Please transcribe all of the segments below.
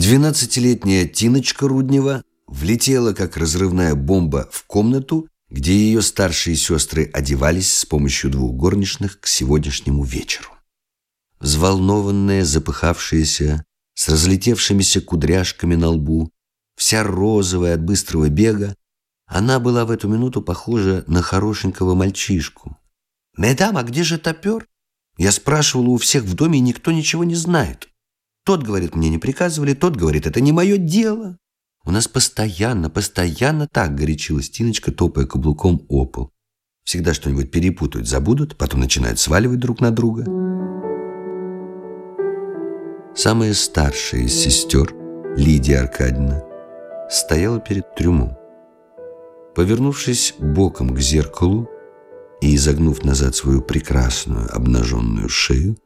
Двенадцатилетняя Тиночка Руднева влетела, как разрывная бомба, в комнату, где ее старшие сестры одевались с помощью двух горничных к сегодняшнему вечеру. Взволнованная, запыхавшаяся, с разлетевшимися кудряшками на лбу, вся розовая от быстрого бега, она была в эту минуту похожа на хорошенького мальчишку. «Медам, а где же топер?» Я спрашивала у всех в доме, и никто ничего не знает. Тот говорит, мне не приказывали, тот говорит, это не мое дело. У нас постоянно, постоянно так горячилась Тиночка, топая каблуком о пол. Всегда что-нибудь перепутают, забудут, потом начинают сваливать друг на друга. Самая старшая из сестер, Лидия Аркадьевна, стояла перед трюмом. Повернувшись боком к зеркалу и изогнув назад свою прекрасную обнаженную шею,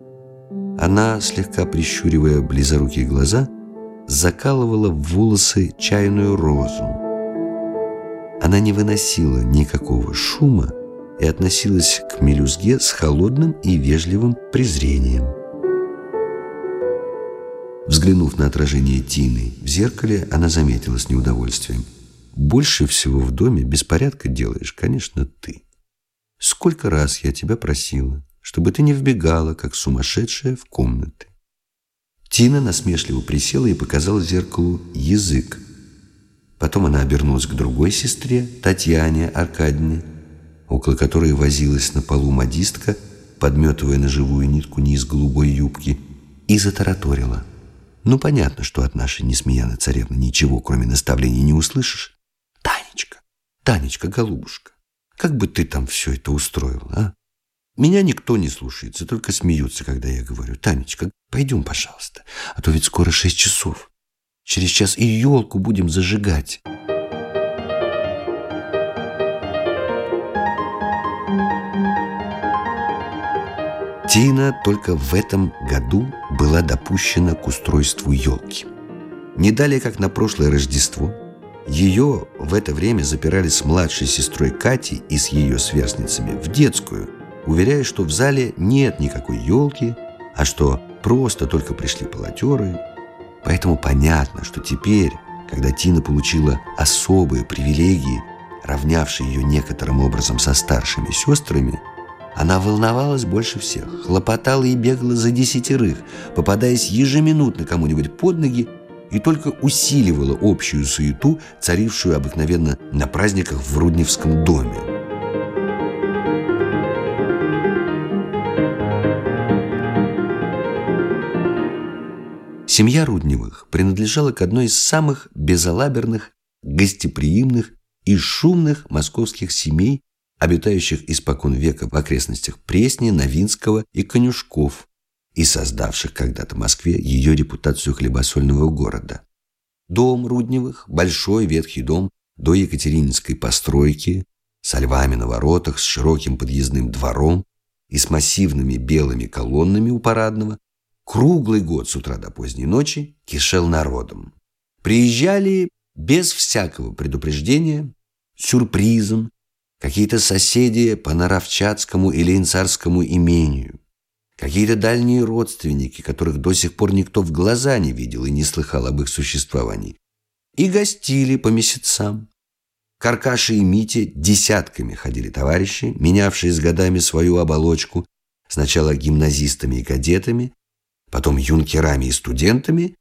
она, слегка прищуривая близорукие глаза, закалывала в волосы чайную розу. Она не выносила никакого шума и относилась к мелюзге с холодным и вежливым презрением. Взглянув на отражение Тины в зеркале, она заметила с неудовольствием. «Больше всего в доме беспорядка делаешь, конечно, ты. Сколько раз я тебя просила, чтобы ты не вбегала, как сумасшедшая, в комнаты. Тина насмешливо присела и показала зеркалу язык. Потом она обернулась к другой сестре, Татьяне Аркадьевне, около которой возилась на полу модистка, подметывая на живую нитку низ голубой юбки, и затараторила. «Ну, понятно, что от нашей Несмеяны царевны ничего, кроме наставлений, не услышишь. Танечка, Танечка, голубушка, как бы ты там все это устроила, а? Меня никто не слушается, только смеются, когда я говорю. Танечка, пойдем, пожалуйста, а то ведь скоро шесть часов. Через час и елку будем зажигать. Тина только в этом году была допущена к устройству елки. Не далее, как на прошлое Рождество, ее в это время запирали с младшей сестрой Катей и с ее сверстницами в детскую – уверяя, что в зале нет никакой елки, а что просто только пришли полотеры. Поэтому понятно, что теперь, когда Тина получила особые привилегии, равнявшие ее некоторым образом со старшими сестрами, она волновалась больше всех, хлопотала и бегала за десятерых, попадаясь ежеминутно кому-нибудь под ноги и только усиливала общую суету, царившую обыкновенно на праздниках в Рудневском доме. Семья Рудневых принадлежала к одной из самых безалаберных, гостеприимных и шумных московских семей, обитающих испокон века в окрестностях Пресни, Новинского и Конюшков, и создавших когда-то Москве ее репутацию хлебосольного города. Дом Рудневых, большой ветхий дом до Екатерининской постройки, со львами на воротах, с широким подъездным двором и с массивными белыми колоннами у парадного, круглый год с утра до поздней ночи кишел народом. Приезжали без всякого предупреждения, сюрпризом, какие-то соседи по Наровчатскому или Инцарскому имению, какие-то дальние родственники, которых до сих пор никто в глаза не видел и не слыхал об их существовании, и гостили по месяцам. Каркаши и Мите десятками ходили товарищи, менявшие с годами свою оболочку, сначала гимназистами и кадетами, потом юнкерами и студентами,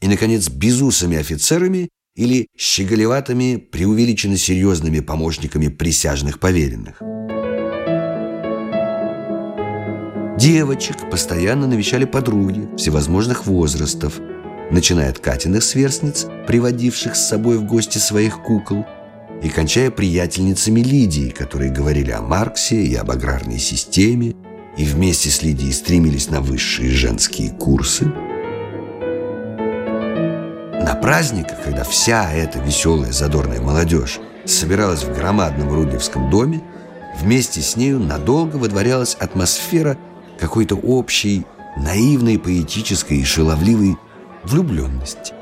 и, наконец, безусами-офицерами или щеголеватыми, преувеличенно серьезными помощниками присяжных поверенных. Девочек постоянно навещали подруги всевозможных возрастов, начиная от Катиных сверстниц, приводивших с собой в гости своих кукол, и кончая приятельницами Лидии, которые говорили о Марксе и об аграрной системе, и вместе с Лидией стремились на высшие женские курсы. На праздниках, когда вся эта веселая задорная молодежь собиралась в громадном Рудневском доме, вместе с нею надолго выдворялась атмосфера какой-то общей, наивной, поэтической и шаловливой влюбленности.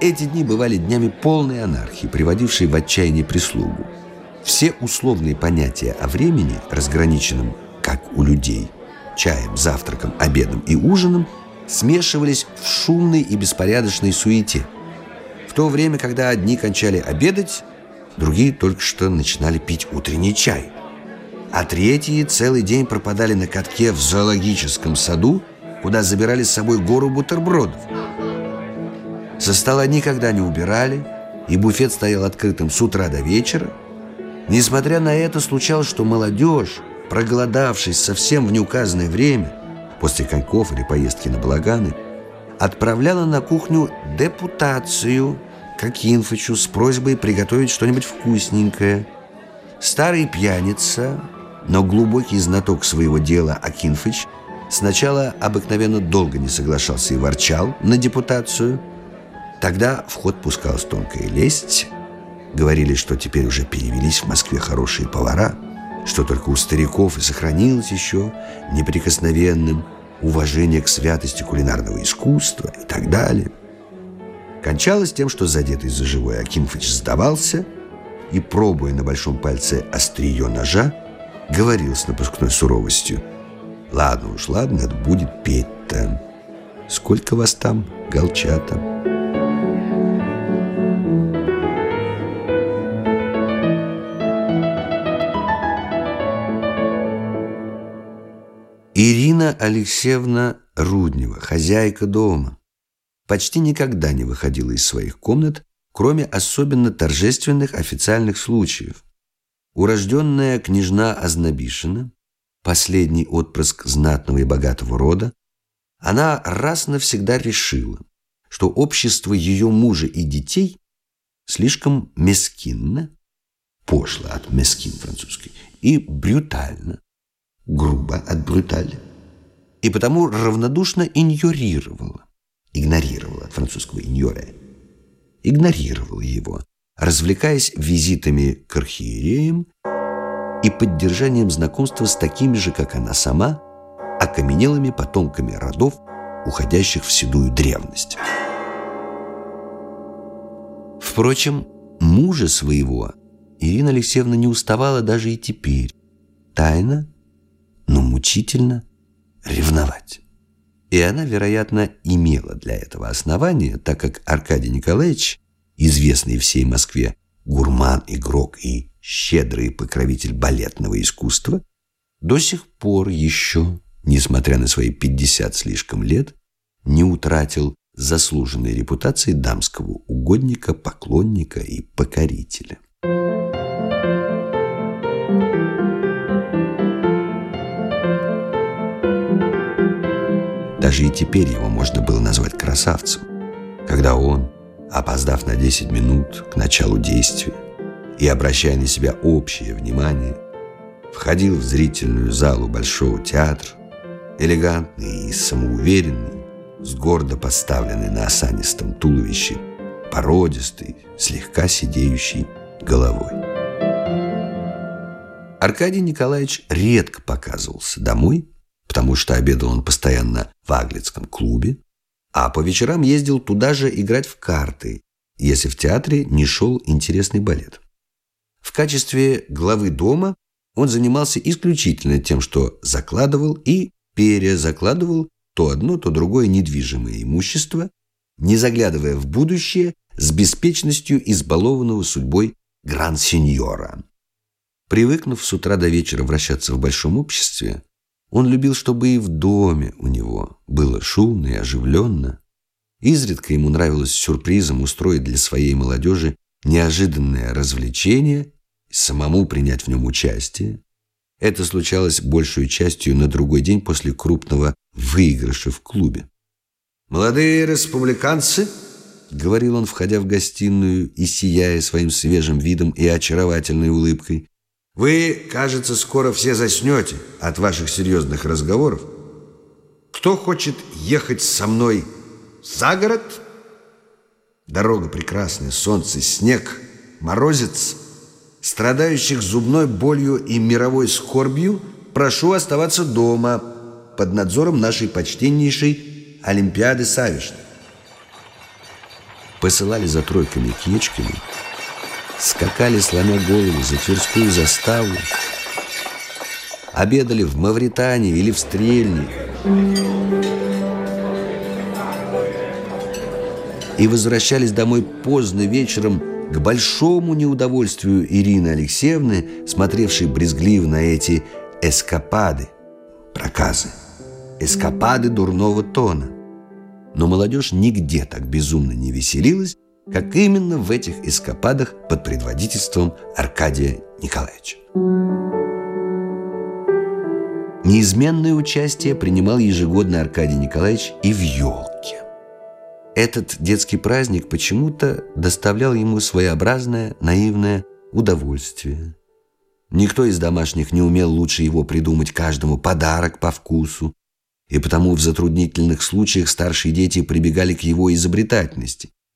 Эти дни бывали днями полной анархии, приводившей в отчаяние прислугу. Все условные понятия о времени, разграниченном как у людей, чаем, завтраком, обедом и ужином, смешивались в шумной и беспорядочной суете. В то время, когда одни кончали обедать, другие только что начинали пить утренний чай. А третьи целый день пропадали на катке в зоологическом саду, куда забирали с собой гору бутербродов. Со стола никогда не убирали, и буфет стоял открытым с утра до вечера. Несмотря на это, случалось, что молодежь, проголодавшись совсем в неуказанное время, после коньков или поездки на балаганы, отправляла на кухню депутацию к Акинфычу с просьбой приготовить что-нибудь вкусненькое. Старый пьяница, но глубокий знаток своего дела Акинфыч сначала обыкновенно долго не соглашался и ворчал на депутацию. Тогда в ход пускалась тонкая лесть. Говорили, что теперь уже перевелись в Москве хорошие повара – что только у стариков и сохранилось еще неприкосновенным уважение к святости кулинарного искусства и так далее. Кончалось тем, что задетый за живой Акинфыч сдавался и, пробуя на большом пальце острие ножа, говорил с напускной суровостью «Ладно уж, ладно, это будет петь-то. Сколько вас там, голчата?» Ирина Алексеевна Руднева, хозяйка дома, почти никогда не выходила из своих комнат, кроме особенно торжественных официальных случаев. Урожденная княжна Ознобишина, последний отпрыск знатного и богатого рода, она раз навсегда решила, что общество ее мужа и детей слишком мескинно, пошло от мескин французский, и брютально, грубо от бруталь, и потому равнодушно игнорировала от французского иньоре, игнорировала его, развлекаясь визитами к архиереям и поддержанием знакомства с такими же, как она сама, окаменелыми потомками родов, уходящих в седую древность. Впрочем, мужа своего Ирина Алексеевна не уставала даже и теперь, тайно но мучительно ревновать. И она, вероятно, имела для этого основания, так как Аркадий Николаевич, известный всей Москве гурман, игрок и щедрый покровитель балетного искусства, до сих пор еще, несмотря на свои 50 слишком лет, не утратил заслуженной репутации дамского угодника, поклонника и покорителя. Даже и теперь его можно было назвать красавцем, когда он, опоздав на 10 минут к началу действия и обращая на себя общее внимание, входил в зрительную залу Большого театра, элегантный и самоуверенный, с гордо поставленной на осанистом туловище, породистой, слегка сидеющей головой. Аркадий Николаевич редко показывался домой, потому что обедал он постоянно в Аглицком клубе, а по вечерам ездил туда же играть в карты, если в театре не шел интересный балет. В качестве главы дома он занимался исключительно тем, что закладывал и перезакладывал то одно, то другое недвижимое имущество, не заглядывая в будущее с беспечностью избалованного судьбой гран-сеньора. Привыкнув с утра до вечера вращаться в большом обществе, он любил, чтобы и в доме у него было шумно и оживленно. Изредка ему нравилось сюрпризом устроить для своей молодежи неожиданное развлечение и самому принять в нем участие. Это случалось большую частью на другой день после крупного выигрыша в клубе. «Молодые республиканцы», — говорил он, входя в гостиную и сияя своим свежим видом и очаровательной улыбкой, вы, кажется, скоро все заснете от ваших серьезных разговоров. Кто хочет ехать со мной за город? Дорога прекрасная, солнце, снег, морозец. Страдающих зубной болью и мировой скорбью прошу оставаться дома под надзором нашей почтеннейшей Олимпиады Савишны. Посылали за тройками кечками – скакали, сломя голову, за Тверскую заставу, обедали в Мавритании или в Стрельне. и возвращались домой поздно вечером к большому неудовольствию Ирины Алексеевны, смотревшей брезгливо на эти эскапады, проказы, эскапады дурного тона. Но молодежь нигде так безумно не веселилась, как именно в этих эскападах под предводительством Аркадия Николаевича. Неизменное участие принимал ежегодно Аркадий Николаевич и в елке. Этот детский праздник почему-то доставлял ему своеобразное, наивное удовольствие. Никто из домашних не умел лучше его придумать каждому подарок по вкусу, и потому в затруднительных случаях старшие дети прибегали к его изобретательности.